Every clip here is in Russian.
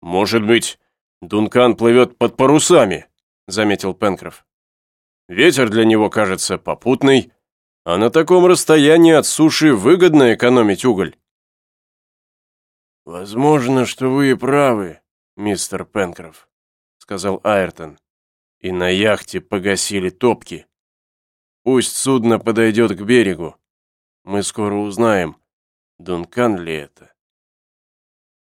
«Может быть, Дункан плывет под парусами», — заметил Пенкроф. «Ветер для него кажется попутный, а на таком расстоянии от суши выгодно экономить уголь». «Возможно, что вы и правы, мистер Пенкроф», — сказал Айртон. «И на яхте погасили топки. Пусть судно подойдет к берегу. Мы скоро узнаем, Дункан ли это».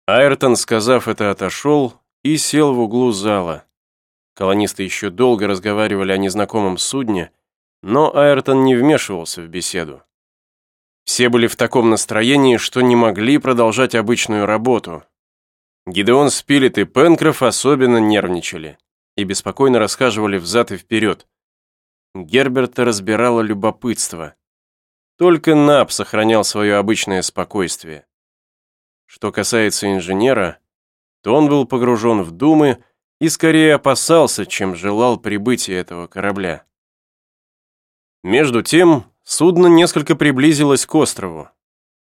Айртон, сказав это, отошел и сел в углу зала. Колонисты еще долго разговаривали о незнакомом судне, но Айртон не вмешивался в беседу. Все были в таком настроении, что не могли продолжать обычную работу. Гидеон Спилет и Пенкроф особенно нервничали и беспокойно расхаживали взад и вперед. Герберта разбирало любопытство. Только Нап сохранял свое обычное спокойствие. Что касается инженера, то он был погружен в думы и скорее опасался, чем желал прибытия этого корабля. Между тем, судно несколько приблизилось к острову.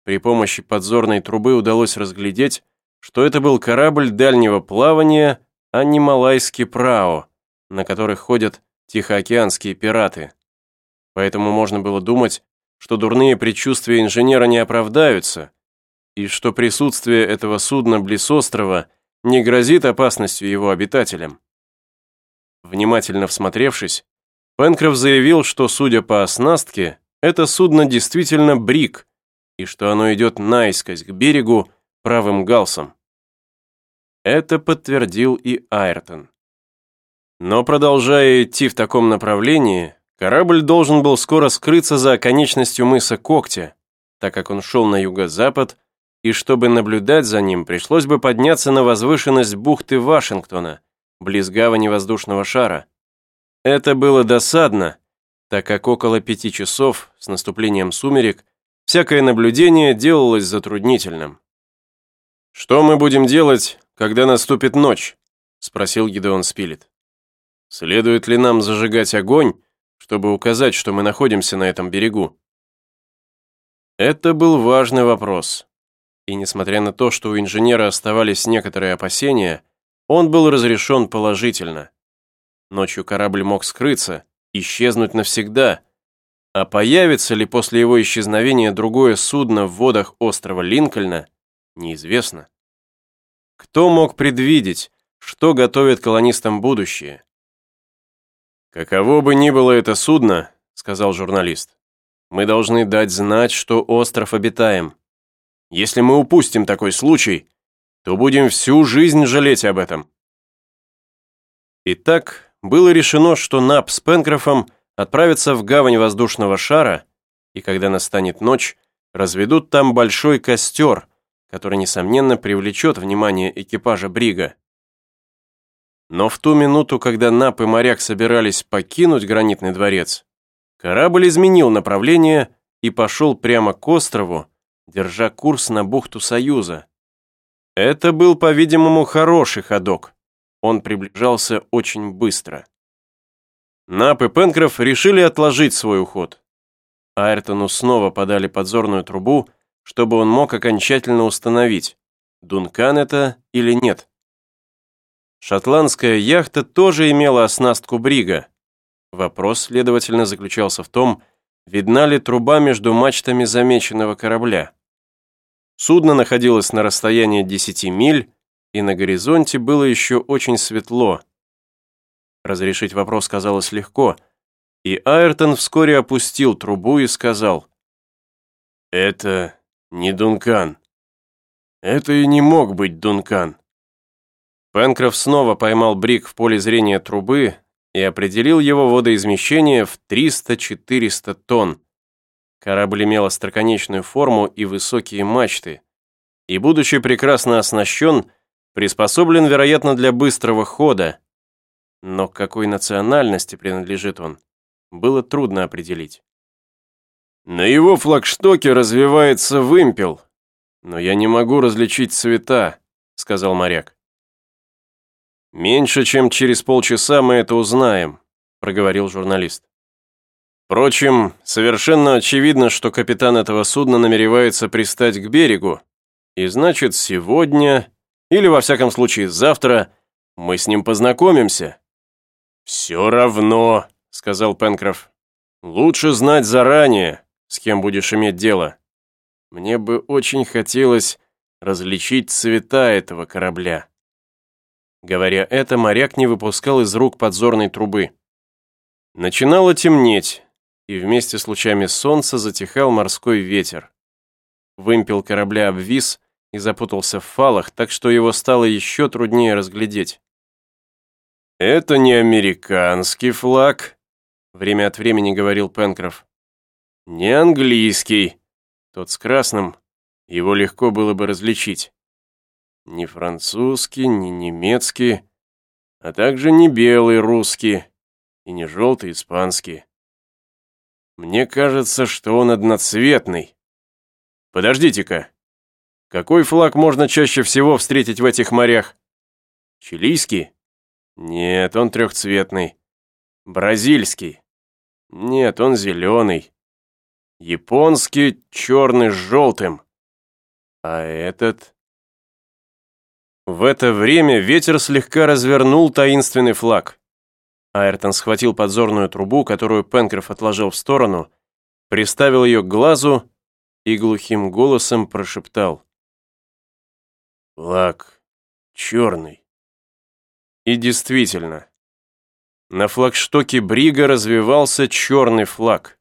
При помощи подзорной трубы удалось разглядеть, что это был корабль дальнего плавания, а не малайский прао, на которых ходят тихоокеанские пираты. Поэтому можно было думать, что дурные предчувствия инженера не оправдаются, и что присутствие этого судна близ острова не грозит опасностью его обитателям. Внимательно всмотревшись, Пенкроф заявил, что, судя по оснастке, это судно действительно брик, и что оно идет наискось к берегу правым галсом. Это подтвердил и Айртон. Но продолжая идти в таком направлении, корабль должен был скоро скрыться за оконечностью мыса Когтя, так как он шел на юго-запад и чтобы наблюдать за ним, пришлось бы подняться на возвышенность бухты Вашингтона, близ гавани воздушного шара. Это было досадно, так как около пяти часов с наступлением сумерек всякое наблюдение делалось затруднительным. «Что мы будем делать, когда наступит ночь?» — спросил Гидеон Спилет. «Следует ли нам зажигать огонь, чтобы указать, что мы находимся на этом берегу?» Это был важный вопрос и несмотря на то, что у инженера оставались некоторые опасения, он был разрешен положительно. Ночью корабль мог скрыться, исчезнуть навсегда, а появится ли после его исчезновения другое судно в водах острова Линкольна, неизвестно. Кто мог предвидеть, что готовит колонистам будущее? «Каково бы ни было это судно», — сказал журналист, «мы должны дать знать, что остров обитаем. Если мы упустим такой случай, то будем всю жизнь жалеть об этом. Итак, было решено, что Нап с Пенкрофом отправятся в гавань воздушного шара, и когда настанет ночь, разведут там большой костер, который, несомненно, привлечет внимание экипажа Брига. Но в ту минуту, когда Нап и моряк собирались покинуть гранитный дворец, корабль изменил направление и пошел прямо к острову, держа курс на бухту Союза. Это был, по-видимому, хороший ходок. Он приближался очень быстро. Нап и Пенкроф решили отложить свой уход. Айртону снова подали подзорную трубу, чтобы он мог окончательно установить, Дункан это или нет. Шотландская яхта тоже имела оснастку брига. Вопрос, следовательно, заключался в том, видна ли труба между мачтами замеченного корабля. Судно находилось на расстоянии 10 миль, и на горизонте было еще очень светло. Разрешить вопрос казалось легко, и Айртон вскоре опустил трубу и сказал, «Это не Дункан. Это и не мог быть Дункан». Пенкроф снова поймал брик в поле зрения трубы и определил его водоизмещение в 300-400 тонн. Корабль имел остроконечную форму и высокие мачты, и, будучи прекрасно оснащен, приспособлен, вероятно, для быстрого хода. Но к какой национальности принадлежит он, было трудно определить. На его флагштоке развивается вымпел, но я не могу различить цвета, сказал моряк. Меньше чем через полчаса мы это узнаем, проговорил журналист. Впрочем, совершенно очевидно, что капитан этого судна намеревается пристать к берегу, и значит, сегодня или, во всяком случае, завтра мы с ним познакомимся». «Все равно», — сказал Пенкроф. «Лучше знать заранее, с кем будешь иметь дело. Мне бы очень хотелось различить цвета этого корабля». Говоря это, моряк не выпускал из рук подзорной трубы. Начинало темнеть, и вместе с лучами солнца затихал морской ветер. Вымпел корабля обвис и запутался в фалах, так что его стало еще труднее разглядеть. «Это не американский флаг», — время от времени говорил Пенкроф. «Не английский. Тот с красным, его легко было бы различить. Не французский, не немецкий, а также не белый русский и не желтый испанский. Мне кажется, что он одноцветный. Подождите-ка. Какой флаг можно чаще всего встретить в этих морях? Чилийский? Нет, он трехцветный. Бразильский? Нет, он зеленый. Японский черный с желтым. А этот... В это время ветер слегка развернул таинственный флаг. Айртон схватил подзорную трубу, которую Пенкроф отложил в сторону, приставил ее к глазу и глухим голосом прошептал. «Флаг черный». И действительно, на флагштоке Брига развивался черный флаг.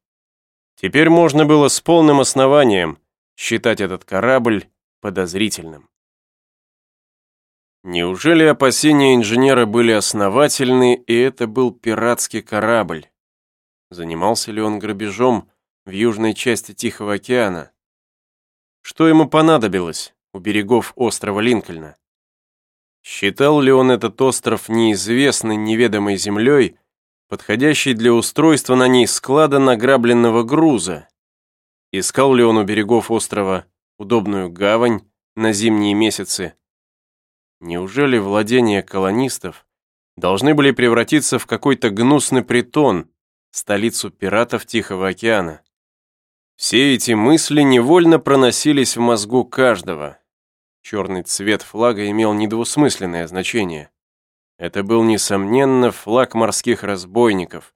Теперь можно было с полным основанием считать этот корабль подозрительным. Неужели опасения инженера были основательны, и это был пиратский корабль? Занимался ли он грабежом в южной части Тихого океана? Что ему понадобилось у берегов острова Линкольна? Считал ли он этот остров неизвестной неведомой землей, подходящей для устройства на ней склада награбленного груза? Искал ли он у берегов острова удобную гавань на зимние месяцы, Неужели владения колонистов должны были превратиться в какой-то гнусный притон, столицу пиратов Тихого океана? Все эти мысли невольно проносились в мозгу каждого. Черный цвет флага имел недвусмысленное значение. Это был, несомненно, флаг морских разбойников.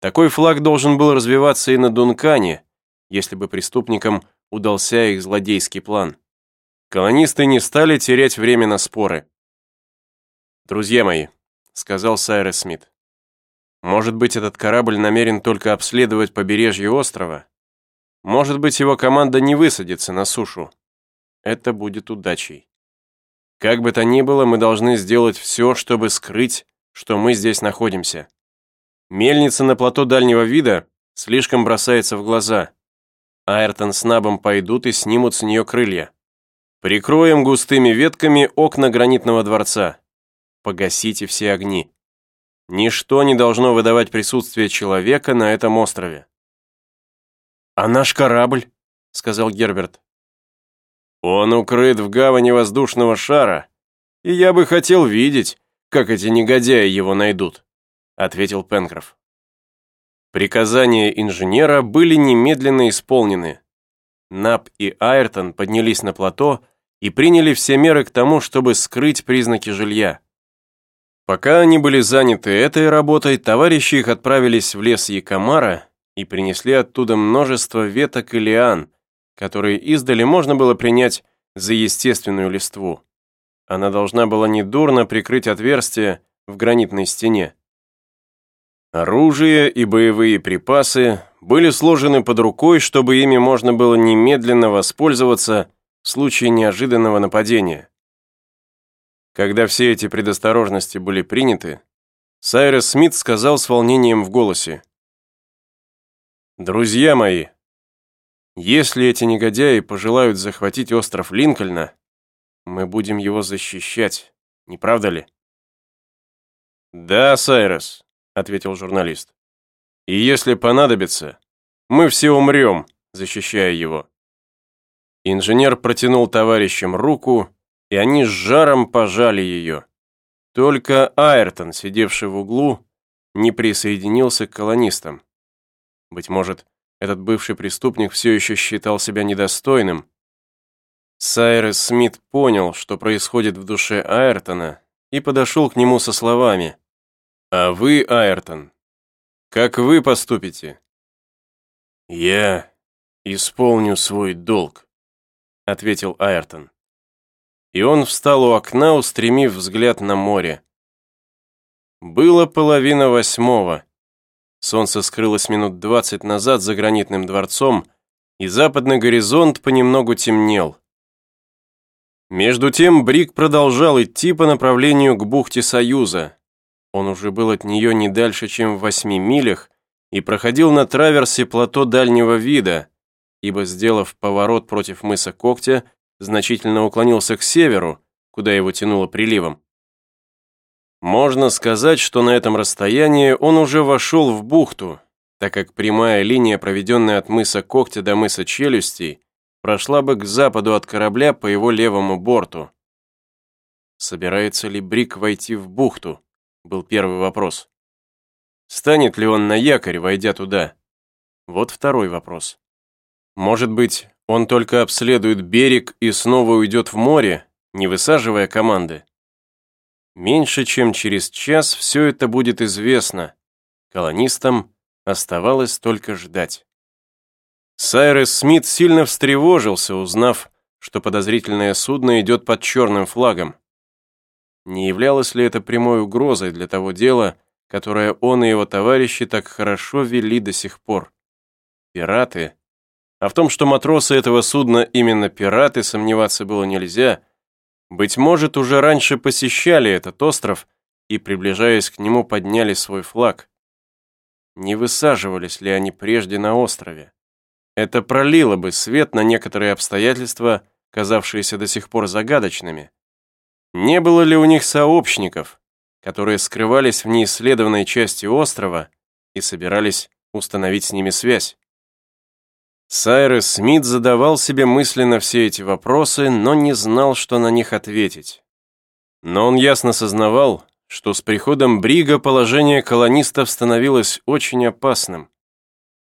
Такой флаг должен был развиваться и на Дункане, если бы преступникам удался их злодейский план. Колонисты не стали терять время на споры. «Друзья мои», — сказал Сайрес Смит, «может быть, этот корабль намерен только обследовать побережье острова? Может быть, его команда не высадится на сушу? Это будет удачей. Как бы то ни было, мы должны сделать все, чтобы скрыть, что мы здесь находимся. Мельница на плато дальнего вида слишком бросается в глаза. Айртон с Набом пойдут и снимут с нее крылья. Прикроем густыми ветками окна гранитного дворца. Погасите все огни. Ничто не должно выдавать присутствие человека на этом острове. «А наш корабль?» — сказал Герберт. «Он укрыт в гавани воздушного шара, и я бы хотел видеть, как эти негодяи его найдут», — ответил Пенкроф. Приказания инженера были немедленно исполнены. Нап и Айртон поднялись на плато и приняли все меры к тому, чтобы скрыть признаки жилья. Пока они были заняты этой работой, товарищи их отправились в лес Якомара и принесли оттуда множество веток и лиан, которые издали можно было принять за естественную листву. Она должна была недурно прикрыть отверстие в гранитной стене. Оружие и боевые припасы были сложены под рукой, чтобы ими можно было немедленно воспользоваться в случае неожиданного нападения. Когда все эти предосторожности были приняты, Сайрес Смит сказал с волнением в голосе. «Друзья мои, если эти негодяи пожелают захватить остров Линкольна, мы будем его защищать, не правда ли?» «Да, Сайрес», — ответил журналист. «И если понадобится, мы все умрем, защищая его». Инженер протянул товарищам руку, и они с жаром пожали ее. Только Айртон, сидевший в углу, не присоединился к колонистам. Быть может, этот бывший преступник все еще считал себя недостойным. Сайрес Смит понял, что происходит в душе Айртона, и подошел к нему со словами. «А вы, Айртон, как вы поступите?» «Я исполню свой долг», — ответил Айртон. И он встал у окна, устремив взгляд на море. Было половина восьмого. Солнце скрылось минут двадцать назад за гранитным дворцом, и западный горизонт понемногу темнел. Между тем Брик продолжал идти по направлению к бухте Союза. Он уже был от нее не дальше, чем в восьми милях, и проходил на траверсе плато дальнего вида, ибо, сделав поворот против мыса Когтя, значительно уклонился к северу, куда его тянуло приливом. Можно сказать, что на этом расстоянии он уже вошел в бухту, так как прямая линия, проведенная от мыса Когтя до мыса Челюстей, прошла бы к западу от корабля по его левому борту. Собирается ли Брик войти в бухту? Был первый вопрос. Станет ли он на якорь, войдя туда? Вот второй вопрос. Может быть, он только обследует берег и снова уйдет в море, не высаживая команды? Меньше чем через час все это будет известно. Колонистам оставалось только ждать. Сайрес Смит сильно встревожился, узнав, что подозрительное судно идет под черным флагом. Не являлось ли это прямой угрозой для того дела, которое он и его товарищи так хорошо вели до сих пор? Пираты? А в том, что матросы этого судна именно пираты, сомневаться было нельзя. Быть может, уже раньше посещали этот остров и, приближаясь к нему, подняли свой флаг. Не высаживались ли они прежде на острове? Это пролило бы свет на некоторые обстоятельства, казавшиеся до сих пор загадочными. Не было ли у них сообщников, которые скрывались в неисследованной части острова и собирались установить с ними связь? Сайрес Смит задавал себе мысленно все эти вопросы, но не знал, что на них ответить. Но он ясно сознавал, что с приходом Брига положение колонистов становилось очень опасным.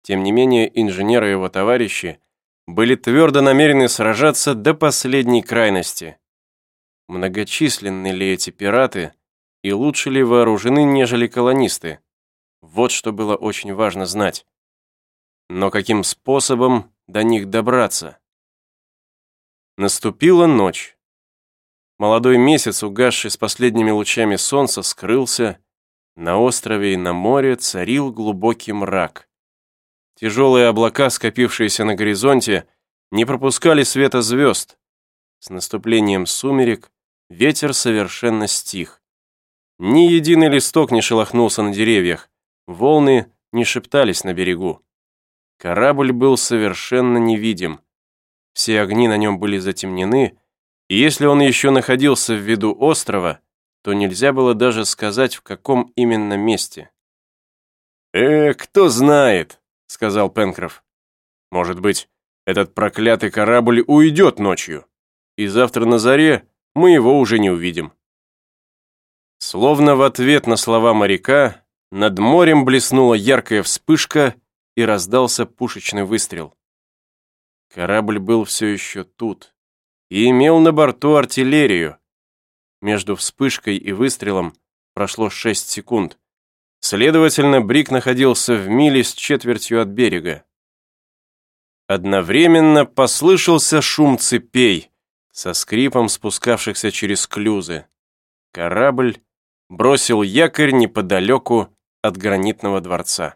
Тем не менее, инженеры и его товарищи были твердо намерены сражаться до последней крайности. Многочисленны ли эти пираты и лучше ли вооружены, нежели колонисты? Вот что было очень важно знать. Но каким способом до них добраться? Наступила ночь. Молодой месяц, угасший с последними лучами солнца, скрылся. На острове и на море царил глубокий мрак. Тяжелые облака, скопившиеся на горизонте, не пропускали света звезд. С наступлением сумерек ветер совершенно стих. Ни единый листок не шелохнулся на деревьях, волны не шептались на берегу. Корабль был совершенно невидим. Все огни на нем были затемнены, и если он еще находился в виду острова, то нельзя было даже сказать, в каком именно месте. «Э, кто знает», — сказал Пенкроф. «Может быть, этот проклятый корабль уйдет ночью, и завтра на заре мы его уже не увидим». Словно в ответ на слова моряка, над морем блеснула яркая вспышка и раздался пушечный выстрел. Корабль был все еще тут и имел на борту артиллерию. Между вспышкой и выстрелом прошло шесть секунд. Следовательно, Брик находился в миле с четвертью от берега. Одновременно послышался шум цепей, со скрипом спускавшихся через клюзы. Корабль бросил якорь неподалеку от гранитного дворца.